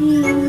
嗯。